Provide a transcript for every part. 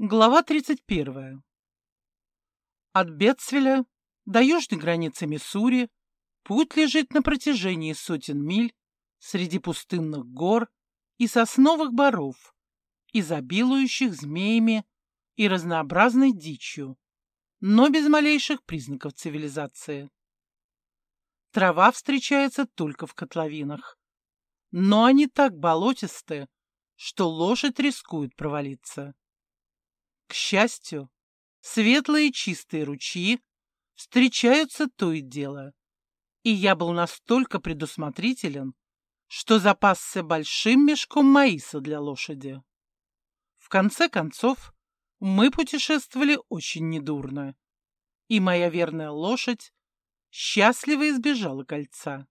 Глава 31. От Бетсвеля до южной границы Миссури путь лежит на протяжении сотен миль среди пустынных гор и сосновых боров, изобилующих змеями и разнообразной дичью, но без малейших признаков цивилизации. Трава встречается только в котловинах, но они так болотистые, что лошадь рискует провалиться. К счастью, светлые чистые ручьи встречаются то и дело, и я был настолько предусмотрителен, что запасся большим мешком маиса для лошади. В конце концов, мы путешествовали очень недурно, и моя верная лошадь счастливо избежала кольца.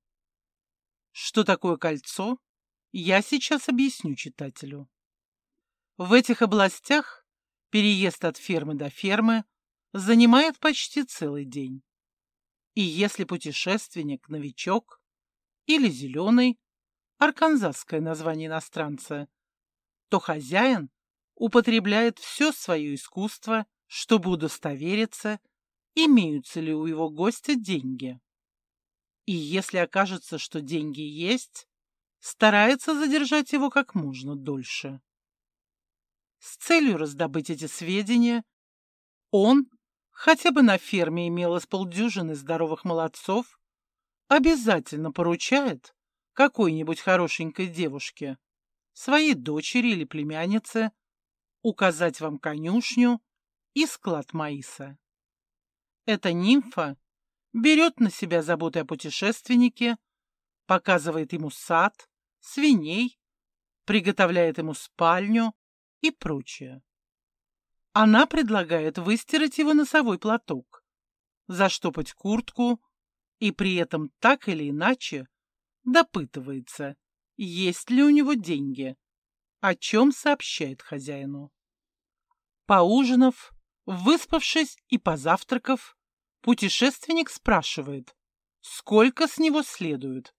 Что такое кольцо, я сейчас объясню читателю. В этих областях Переезд от фермы до фермы занимает почти целый день. И если путешественник – новичок или зеленый, арканзасское название иностранца, то хозяин употребляет все свое искусство, чтобы удостовериться, имеются ли у его гостя деньги. И если окажется, что деньги есть, старается задержать его как можно дольше. С целью раздобыть эти сведения он, хотя бы на ферме имелось полдюжины здоровых молодцов, обязательно поручает какой-нибудь хорошенькой девушке, своей дочери или племяннице, указать вам конюшню и склад маиса. Эта нимфа берет на себя заботы о путешественнике, показывает ему сад, свиней, приготовляет ему спальню, и прочее. Она предлагает выстирать его носовой платок, заштопать куртку и при этом так или иначе допытывается, есть ли у него деньги, о чем сообщает хозяину. Поужинав, выспавшись и позавтракав, путешественник спрашивает, сколько с него следует,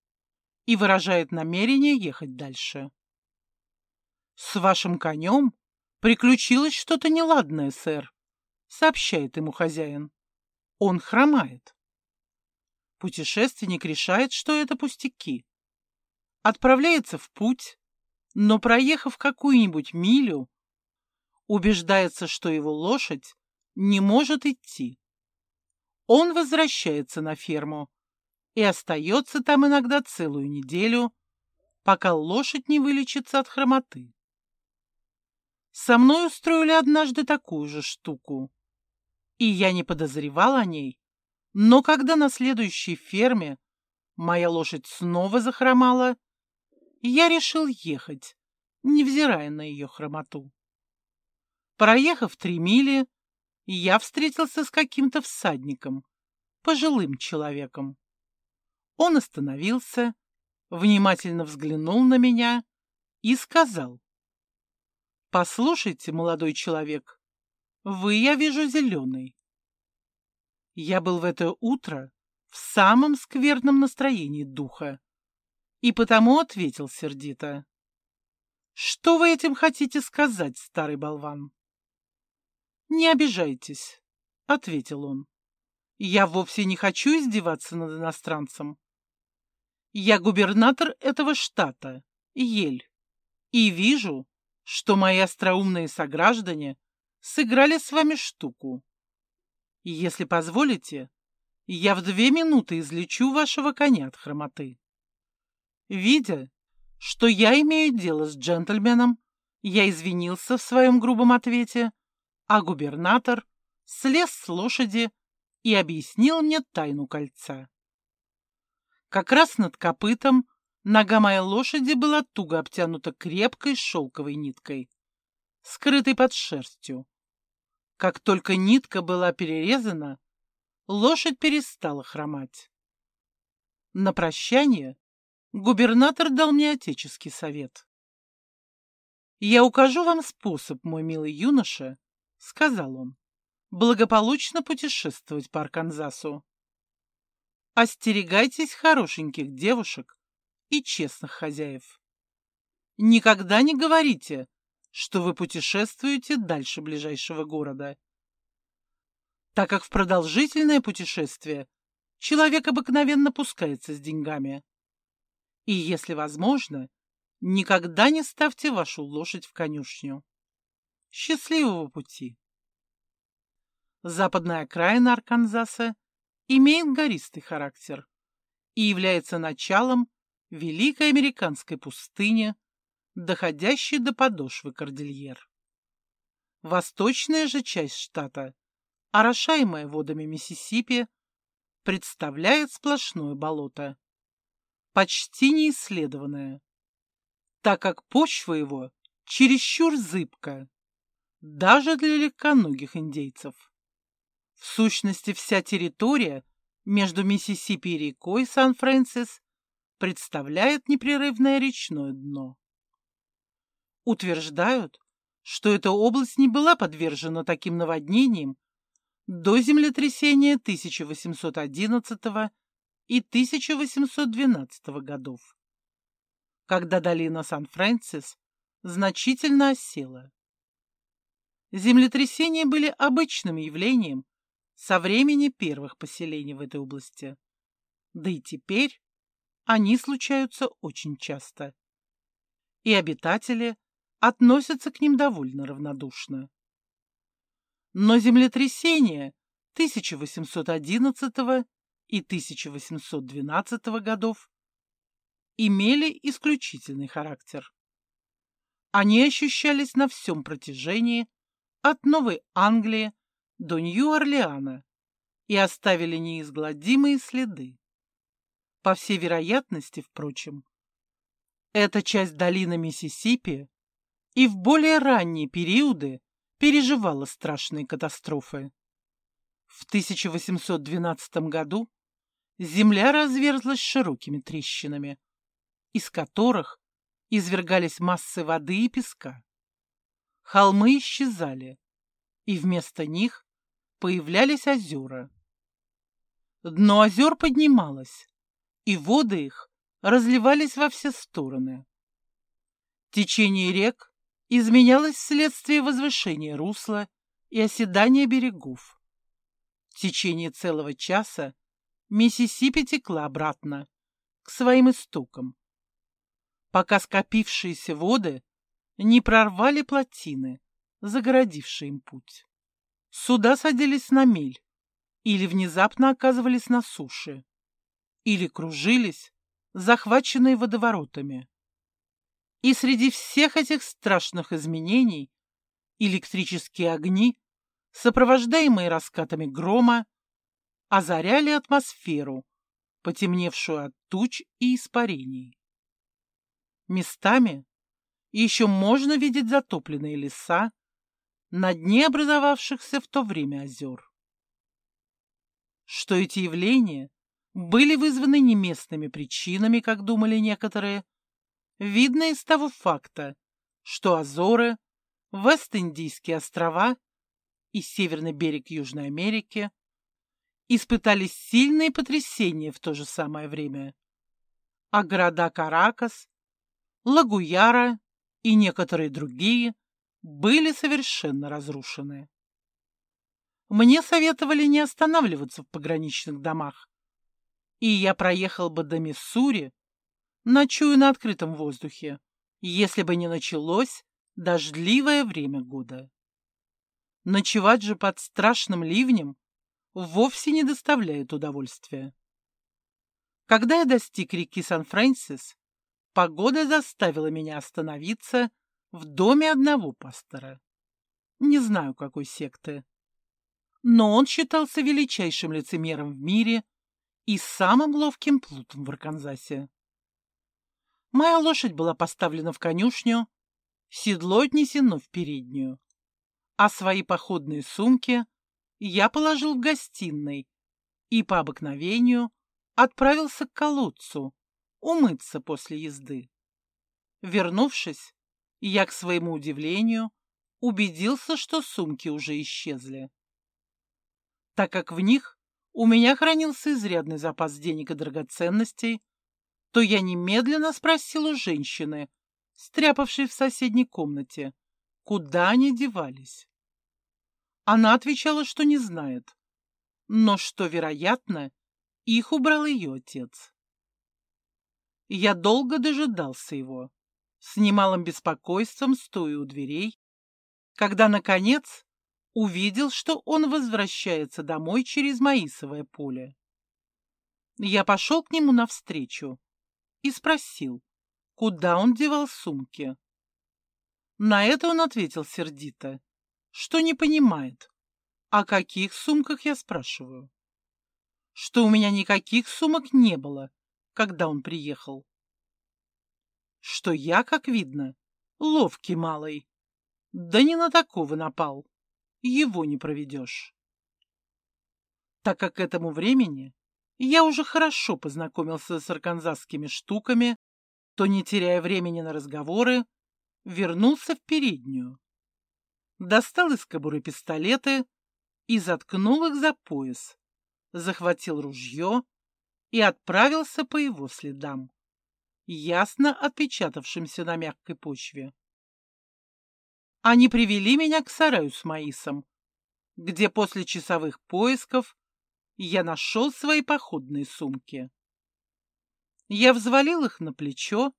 и выражает намерение ехать дальше. «С вашим конем приключилось что-то неладное, сэр», — сообщает ему хозяин. «Он хромает». Путешественник решает, что это пустяки. Отправляется в путь, но, проехав какую-нибудь милю, убеждается, что его лошадь не может идти. Он возвращается на ферму и остается там иногда целую неделю, пока лошадь не вылечится от хромоты. Со мной устроили однажды такую же штуку. И я не подозревал о ней. Но когда на следующей ферме моя лошадь снова захромала, я решил ехать, невзирая на ее хромоту. Проехав три мили, я встретился с каким-то всадником, пожилым человеком. Он остановился, внимательно взглянул на меня и сказал, Послушайте, молодой человек, вы, я вижу, зеленый. Я был в это утро в самом скверном настроении духа и потому ответил сердито. Что вы этим хотите сказать, старый болван? Не обижайтесь, ответил он. Я вовсе не хочу издеваться над иностранцем. Я губернатор этого штата, Ель, и вижу, что мои остроумные сограждане сыграли с вами штуку. Если позволите, я в две минуты излечу вашего коня от хромоты. Видя, что я имею дело с джентльменом, я извинился в своем грубом ответе, а губернатор слез с лошади и объяснил мне тайну кольца. Как раз над копытом Нога моей лошади была туго обтянута крепкой шелковой ниткой, скрытой под шерстью. Как только нитка была перерезана, лошадь перестала хромать. На прощание губернатор дал мне отеческий совет. «Я укажу вам способ, мой милый юноша», — сказал он, — «благополучно путешествовать по Арканзасу. Остерегайтесь хорошеньких девушек и честных хозяев. Никогда не говорите, что вы путешествуете дальше ближайшего города. Так как в продолжительное путешествие человек обыкновенно пускается с деньгами. И, если возможно, никогда не ставьте вашу лошадь в конюшню. Счастливого пути! Западная окраина Арканзаса имеет гористый характер и является началом великой американской пустыни, доходящей до подошвы кордильер. Восточная же часть штата, орошаемая водами Миссисипи, представляет сплошное болото, почти неисследованное, так как почва его чересчур зыбка, даже для легконогих индейцев. В сущности, вся территория между Миссисипи и рекой Сан-Фрэнсис представляет непрерывное речное дно. Утверждают, что эта область не была подвержена таким наводнениям до землетрясения 1811 и 1812 годов, когда долина Сан-Фрэнсис значительно осела. Землетрясения были обычным явлением со времени первых поселений в этой области. Да и теперь они случаются очень часто. И обитатели относятся к ним довольно равнодушно. Но землетрясения 1811 и 1812 годов имели исключительный характер. Они ощущались на всем протяжении от Новой Англии до Нью-Орлеана и оставили неизгладимые следы. По всей вероятности, впрочем, эта часть долины Миссисипи и в более ранние периоды переживала страшные катастрофы. В 1812 году земля разверзлась широкими трещинами, из которых извергались массы воды и песка. Холмы исчезали, и вместо них появлялись озера. Дно озер поднималось, и воды их разливались во все стороны. Течение рек изменялось вследствие возвышения русла и оседания берегов. В течение целого часа Миссисипи текла обратно, к своим истокам, пока скопившиеся воды не прорвали плотины, загородившие им путь. Суда садились на мель или внезапно оказывались на суше, или кружились, захваченные водоворотами. И среди всех этих страшных изменений электрические огни, сопровождаемые раскатами грома, озаряли атмосферу, потемневшую от туч и испарений. Местами еще можно видеть затопленные леса, на дне образовавшихся в то время озер. Что эти явления были вызваны не местными причинами, как думали некоторые, видно из того факта, что Азоры, Вест-Индийские острова и северный берег Южной Америки испытали сильные потрясения в то же самое время, а города Каракас, Лагуяра и некоторые другие – были совершенно разрушены. Мне советовали не останавливаться в пограничных домах, и я проехал бы до Миссури, ночуя на открытом воздухе, если бы не началось дождливое время года. Ночевать же под страшным ливнем вовсе не доставляет удовольствия. Когда я достиг реки Сан-Фрэнсис, погода заставила меня остановиться в доме одного пастора. Не знаю, какой секты. Но он считался величайшим лицемером в мире и самым ловким плутом в Арканзасе. Моя лошадь была поставлена в конюшню, седло отнесено в переднюю, а свои походные сумки я положил в гостиной и по обыкновению отправился к колодцу умыться после езды. Вернувшись, я, к своему удивлению, убедился, что сумки уже исчезли. Так как в них у меня хранился изрядный запас денег и драгоценностей, то я немедленно спросил у женщины, стряпавшей в соседней комнате, куда они девались. Она отвечала, что не знает, но что, вероятно, их убрал ее отец. Я долго дожидался его, с немалым беспокойством стоя у дверей, когда, наконец, увидел, что он возвращается домой через Маисовое поле. Я пошел к нему навстречу и спросил, куда он девал сумки. На это он ответил сердито, что не понимает, о каких сумках я спрашиваю. Что у меня никаких сумок не было, когда он приехал. Что я, как видно, ловкий малый. Да не на такого напал. Его не проведешь. Так как к этому времени я уже хорошо познакомился с арканзасскими штуками, то, не теряя времени на разговоры, вернулся в переднюю. Достал из кобуры пистолеты и заткнул их за пояс, захватил ружье и отправился по его следам, ясно отпечатавшимся на мягкой почве. Они привели меня к сараю с Маисом, где после часовых поисков я нашел свои походные сумки. Я взвалил их на плечо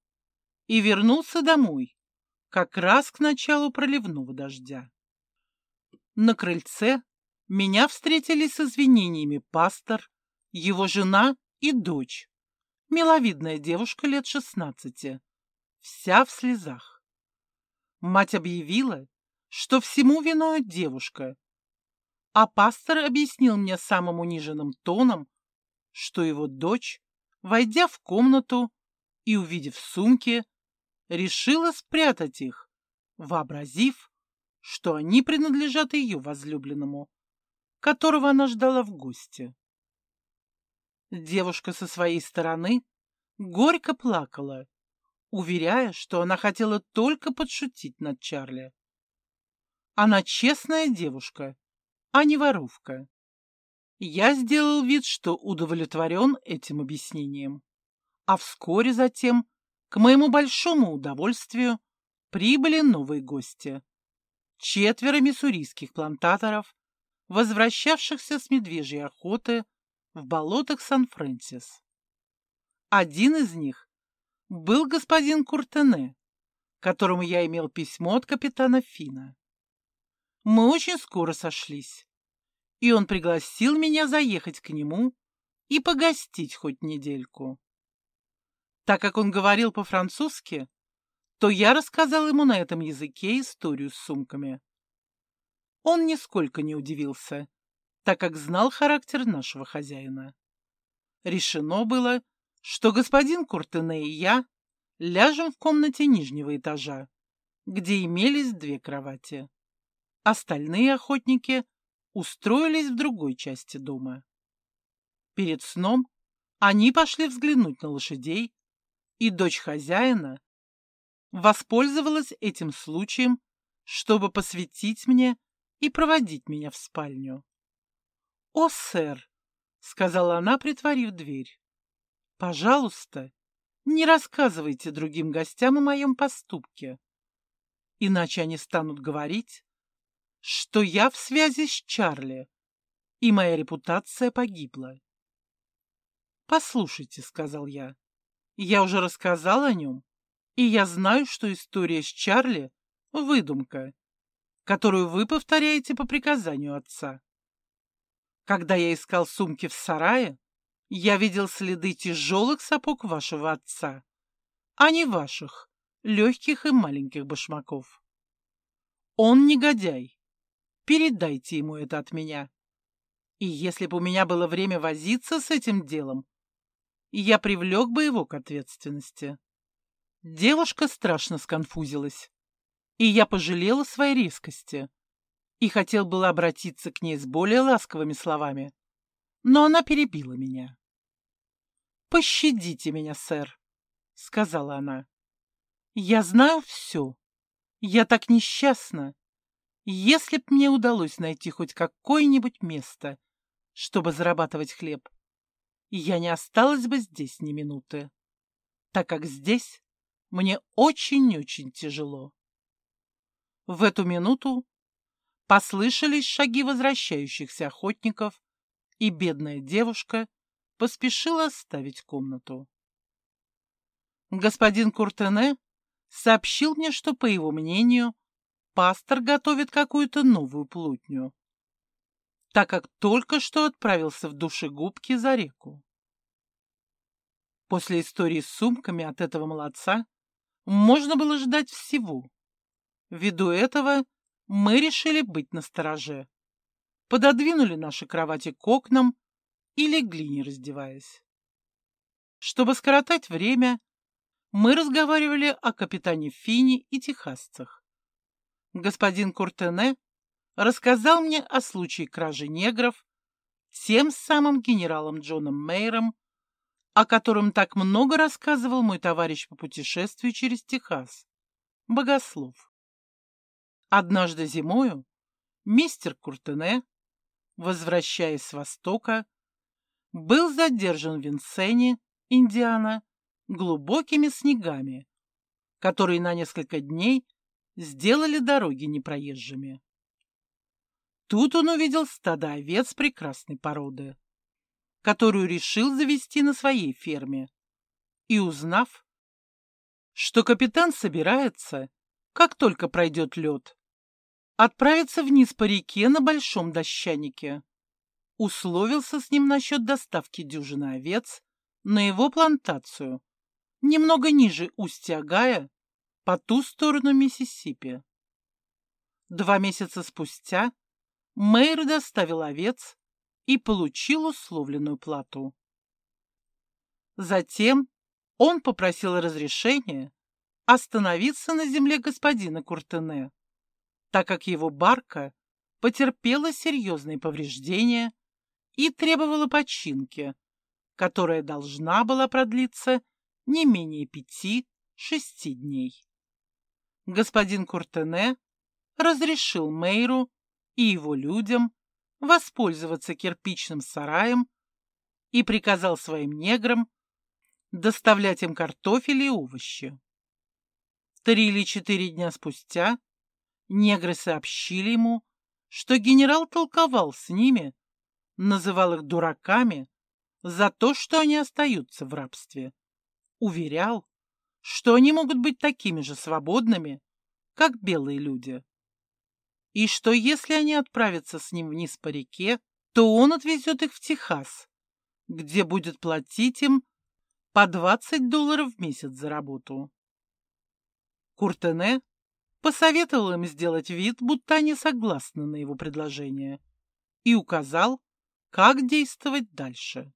и вернулся домой, как раз к началу проливного дождя. На крыльце меня встретили с извинениями пастор, его жена и дочь, миловидная девушка лет шестнадцати, вся в слезах. Мать объявила, что всему виной девушка, а пастор объяснил мне самым униженным тоном, что его дочь, войдя в комнату и увидев сумки, решила спрятать их, вообразив, что они принадлежат ее возлюбленному, которого она ждала в гости. Девушка со своей стороны горько плакала, уверяя, что она хотела только подшутить над Чарли. Она честная девушка, а не воровка. Я сделал вид, что удовлетворен этим объяснением. А вскоре затем, к моему большому удовольствию, прибыли новые гости. Четверо миссурийских плантаторов, возвращавшихся с медвежьей охоты в болотах Сан-Фрэнсис. Один из них был господин Куртене, которому я имел письмо от капитана Фина. Мы очень скоро сошлись, и он пригласил меня заехать к нему и погостить хоть недельку. Так как он говорил по-французски, то я рассказал ему на этом языке историю с сумками. Он нисколько не удивился, так как знал характер нашего хозяина. Решено было, что господин Куртене и я ляжем в комнате нижнего этажа, где имелись две кровати. Остальные охотники устроились в другой части дома. Перед сном они пошли взглянуть на лошадей, и дочь хозяина воспользовалась этим случаем, чтобы посвятить мне и проводить меня в спальню. «О, сэр!» — сказала она, притворив дверь. «Пожалуйста, не рассказывайте другим гостям о моем поступке, иначе они станут говорить, что я в связи с Чарли, и моя репутация погибла. «Послушайте», — сказал я, — «я уже рассказал о нем, и я знаю, что история с Чарли — выдумка, которую вы повторяете по приказанию отца. Когда я искал сумки в сарае, я видел следы тяжелых сапог вашего отца, а не ваших, легких и маленьких башмаков. Он негодяй, Передайте ему это от меня. И если бы у меня было время возиться с этим делом, я привлек бы его к ответственности. Девушка страшно сконфузилась, и я пожалела своей резкости и хотел было обратиться к ней с более ласковыми словами, но она перебила меня. «Пощадите меня, сэр», — сказала она. «Я знаю все. Я так несчастна. Если б мне удалось найти хоть какое-нибудь место, чтобы зарабатывать хлеб, я не осталась бы здесь ни минуты, так как здесь мне очень-очень тяжело. В эту минуту послышались шаги возвращающихся охотников, и бедная девушка поспешила оставить комнату. Господин Куртене сообщил мне, что, по его мнению, пастор готовит какую-то новую плутню, так как только что отправился в душегубки за реку. После истории с сумками от этого молодца можно было ждать всего. Ввиду этого мы решили быть настороже. Пододвинули наши кровати к окнам и легли, не раздеваясь. Чтобы скоротать время, мы разговаривали о капитане Фини и техасцах. Господин Куртене рассказал мне о случае кражи негров тем самым генералом Джоном Мейером, о котором так много рассказывал мой товарищ по путешествию через Техас, Богослов. Однажды зимою мистер Куртене, возвращаясь с Востока, был задержан в Винсене, Индиана, глубокими снегами, которые на несколько дней сделали дороги непроезжими. Тут он увидел стадо овец прекрасной породы, которую решил завести на своей ферме, и узнав, что капитан собирается, как только пройдет лед, отправиться вниз по реке на большом дощанике, условился с ним насчет доставки дюжины овец на его плантацию немного ниже устья Гая, по ту сторону Миссисипи. Два месяца спустя Мэйр доставил овец и получил условленную плату. Затем он попросил разрешения остановиться на земле господина Куртене, так как его барка потерпела серьезные повреждения и требовала починки, которая должна была продлиться не менее пяти-шести дней. Господин Куртене разрешил Мейру и его людям воспользоваться кирпичным сараем и приказал своим неграм доставлять им картофель и овощи. Три или четыре дня спустя негры сообщили ему, что генерал толковал с ними, называл их дураками за то, что они остаются в рабстве уверял, что они могут быть такими же свободными, как белые люди. И что если они отправятся с ним вниз по реке, то он отвезет их в Техас, где будет платить им по 20 долларов в месяц за работу. Куртене посоветовал им сделать вид, будто они согласны на его предложение, и указал, как действовать дальше.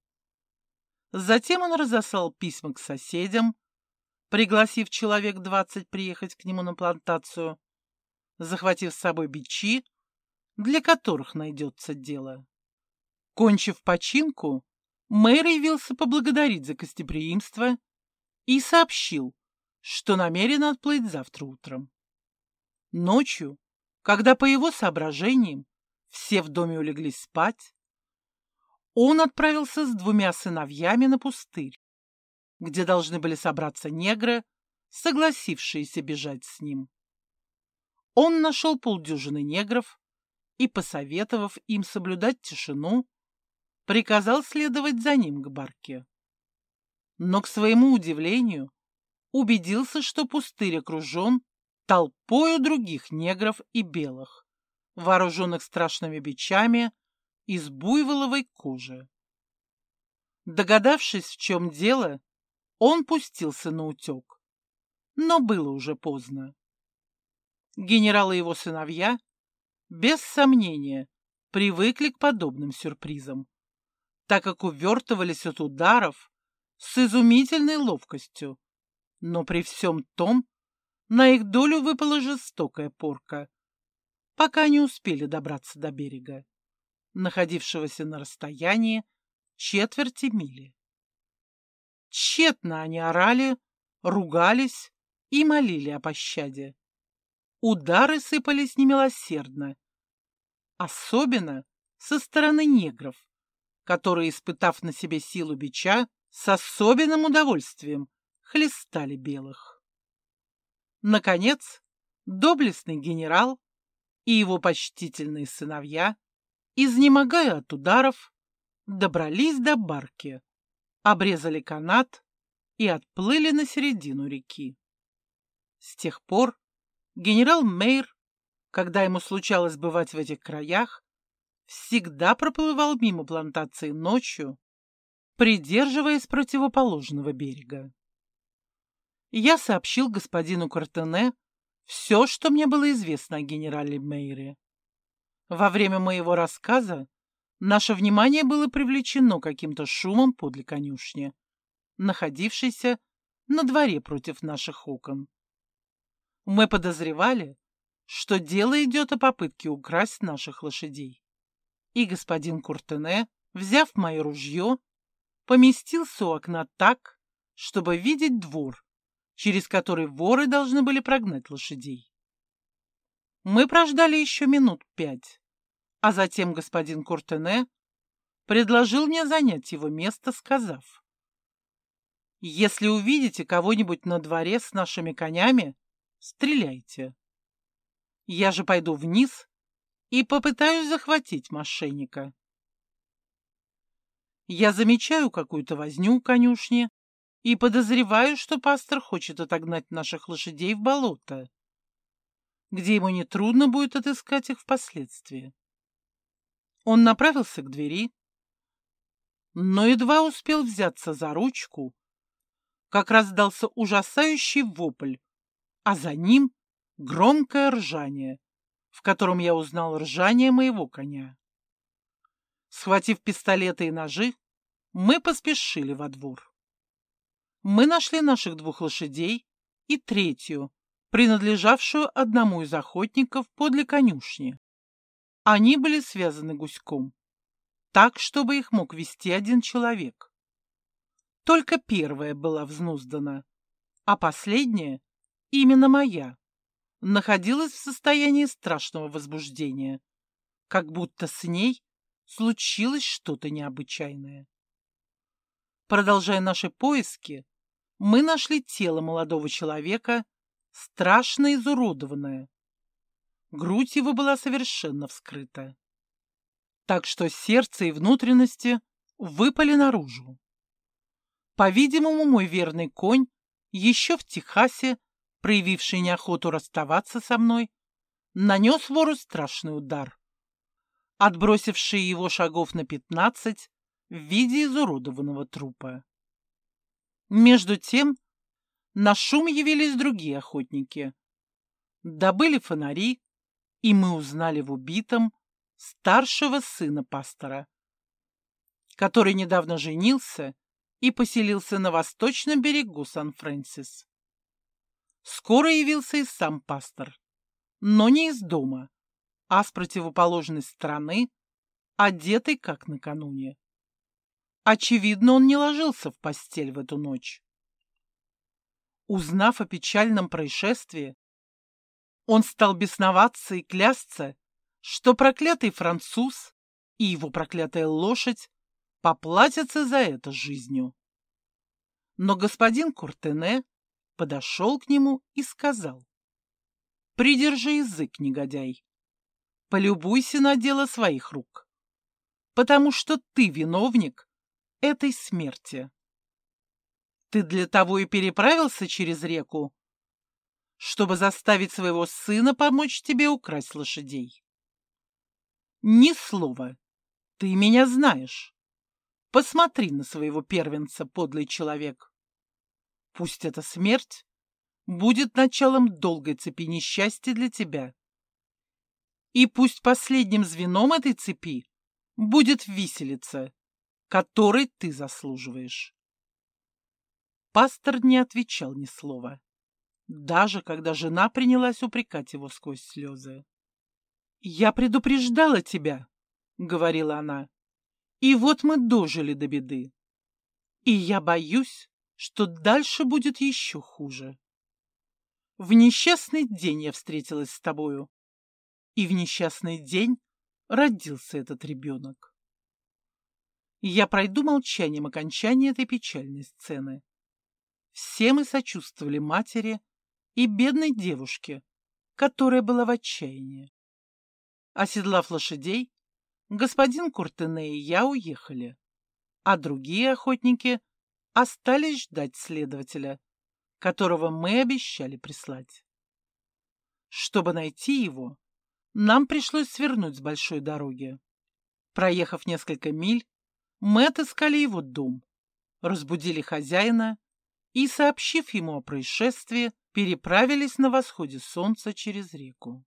Затем он разослал письма к соседям, пригласив человек двадцать приехать к нему на плантацию, захватив с собой бичи, для которых найдется дело. Кончив починку, мэр явился поблагодарить за гостеприимство и сообщил, что намерен отплыть завтра утром. Ночью, когда по его соображениям все в доме улеглись спать, он отправился с двумя сыновьями на пустырь, где должны были собраться негры, согласившиеся бежать с ним. Он нашел полдюжины негров и, посоветовав им соблюдать тишину, приказал следовать за ним к барке. Но, к своему удивлению, убедился, что пустырь окружен толпою других негров и белых, вооруженных страшными бичами из буйволовой кожи. Догадавшись, в чем дело, он пустился на утек. Но было уже поздно. Генерал и его сыновья, без сомнения, привыкли к подобным сюрпризам, так как увертывались от ударов с изумительной ловкостью. Но при всем том на их долю выпала жестокая порка, пока не успели добраться до берега находившегося на расстоянии четверти мили. Тщетно они орали, ругались и молили о пощаде. Удары сыпались немилосердно, особенно со стороны негров, которые, испытав на себе силу бича, с особенным удовольствием хлестали белых. Наконец, доблестный генерал и его почтительные сыновья, изнемогая от ударов, добрались до барки, обрезали канат и отплыли на середину реки. С тех пор генерал Мейр, когда ему случалось бывать в этих краях, всегда проплывал мимо плантации ночью, придерживаясь противоположного берега. Я сообщил господину Картене все, что мне было известно о генерале Мейре. Во время моего рассказа наше внимание было привлечено каким-то шумом подле конюшни, находившейся на дворе против наших окон. Мы подозревали, что дело идет о попытке украсть наших лошадей. И господин Куртене, взяв мое ружье, поместился у окна так, чтобы видеть двор, через который воры должны были прогнать лошадей. Мы прождали еще минут пять, а затем господин Куртене предложил мне занять его место, сказав, «Если увидите кого-нибудь на дворе с нашими конями, стреляйте. Я же пойду вниз и попытаюсь захватить мошенника. Я замечаю какую-то возню у конюшни и подозреваю, что пастор хочет отогнать наших лошадей в болото, где ему нетрудно будет отыскать их впоследствии. Он направился к двери, но едва успел взяться за ручку, как раздался ужасающий вопль, а за ним громкое ржание, в котором я узнал ржание моего коня. Схватив пистолеты и ножи, мы поспешили во двор. Мы нашли наших двух лошадей и третью, принадлежавшую одному из охотников подле конюшни. Они были связаны гуськом, так, чтобы их мог вести один человек. Только первая была взнуздана, а последняя, именно моя, находилась в состоянии страшного возбуждения, как будто с ней случилось что-то необычайное. Продолжая наши поиски, мы нашли тело молодого человека, страшно изуродованное. Грудь его была совершенно вскрыта. Так что сердце и внутренности выпали наружу. По-видимому, мой верный конь, еще в Техасе, проявивший неохоту расставаться со мной, нанес вору страшный удар, отбросивший его шагов на пятнадцать в виде изуродованного трупа. Между тем на шум явились другие охотники. Добыли фонари, и мы узнали в убитом старшего сына пастора, который недавно женился и поселился на восточном берегу Сан-Фрэнсис. Скоро явился и сам пастор, но не из дома, а с противоположной стороны, одетый как накануне. Очевидно, он не ложился в постель в эту ночь. Узнав о печальном происшествии, он стал бесноваться и клясться, что проклятый француз и его проклятая лошадь поплатятся за это жизнью. Но господин Куртене подошел к нему и сказал. «Придержи язык, негодяй. Полюбуйся на дело своих рук, потому что ты виновник этой смерти. Ты для того и переправился через реку, чтобы заставить своего сына помочь тебе украсть лошадей. Ни слова. Ты меня знаешь. Посмотри на своего первенца, подлый человек. Пусть эта смерть будет началом долгой цепи несчастья для тебя. И пусть последним звеном этой цепи будет виселица, которой ты заслуживаешь. Пастор не отвечал ни слова, даже когда жена принялась упрекать его сквозь слезы. «Я предупреждала тебя», — говорила она, — «и вот мы дожили до беды. И я боюсь, что дальше будет еще хуже. В несчастный день я встретилась с тобою, и в несчастный день родился этот ребенок. Я пройду молчанием окончания этой печальной сцены. Все мы сочувствовали матери и бедной девушке, которая была в отчаянии. Оседлав лошадей, господин Куртене и я уехали, а другие охотники остались ждать следователя, которого мы обещали прислать. Чтобы найти его, нам пришлось свернуть с большой дороги. Проехав несколько миль, мы отыскали его дом, разбудили хозяина и, сообщив ему о происшествии, переправились на восходе солнца через реку.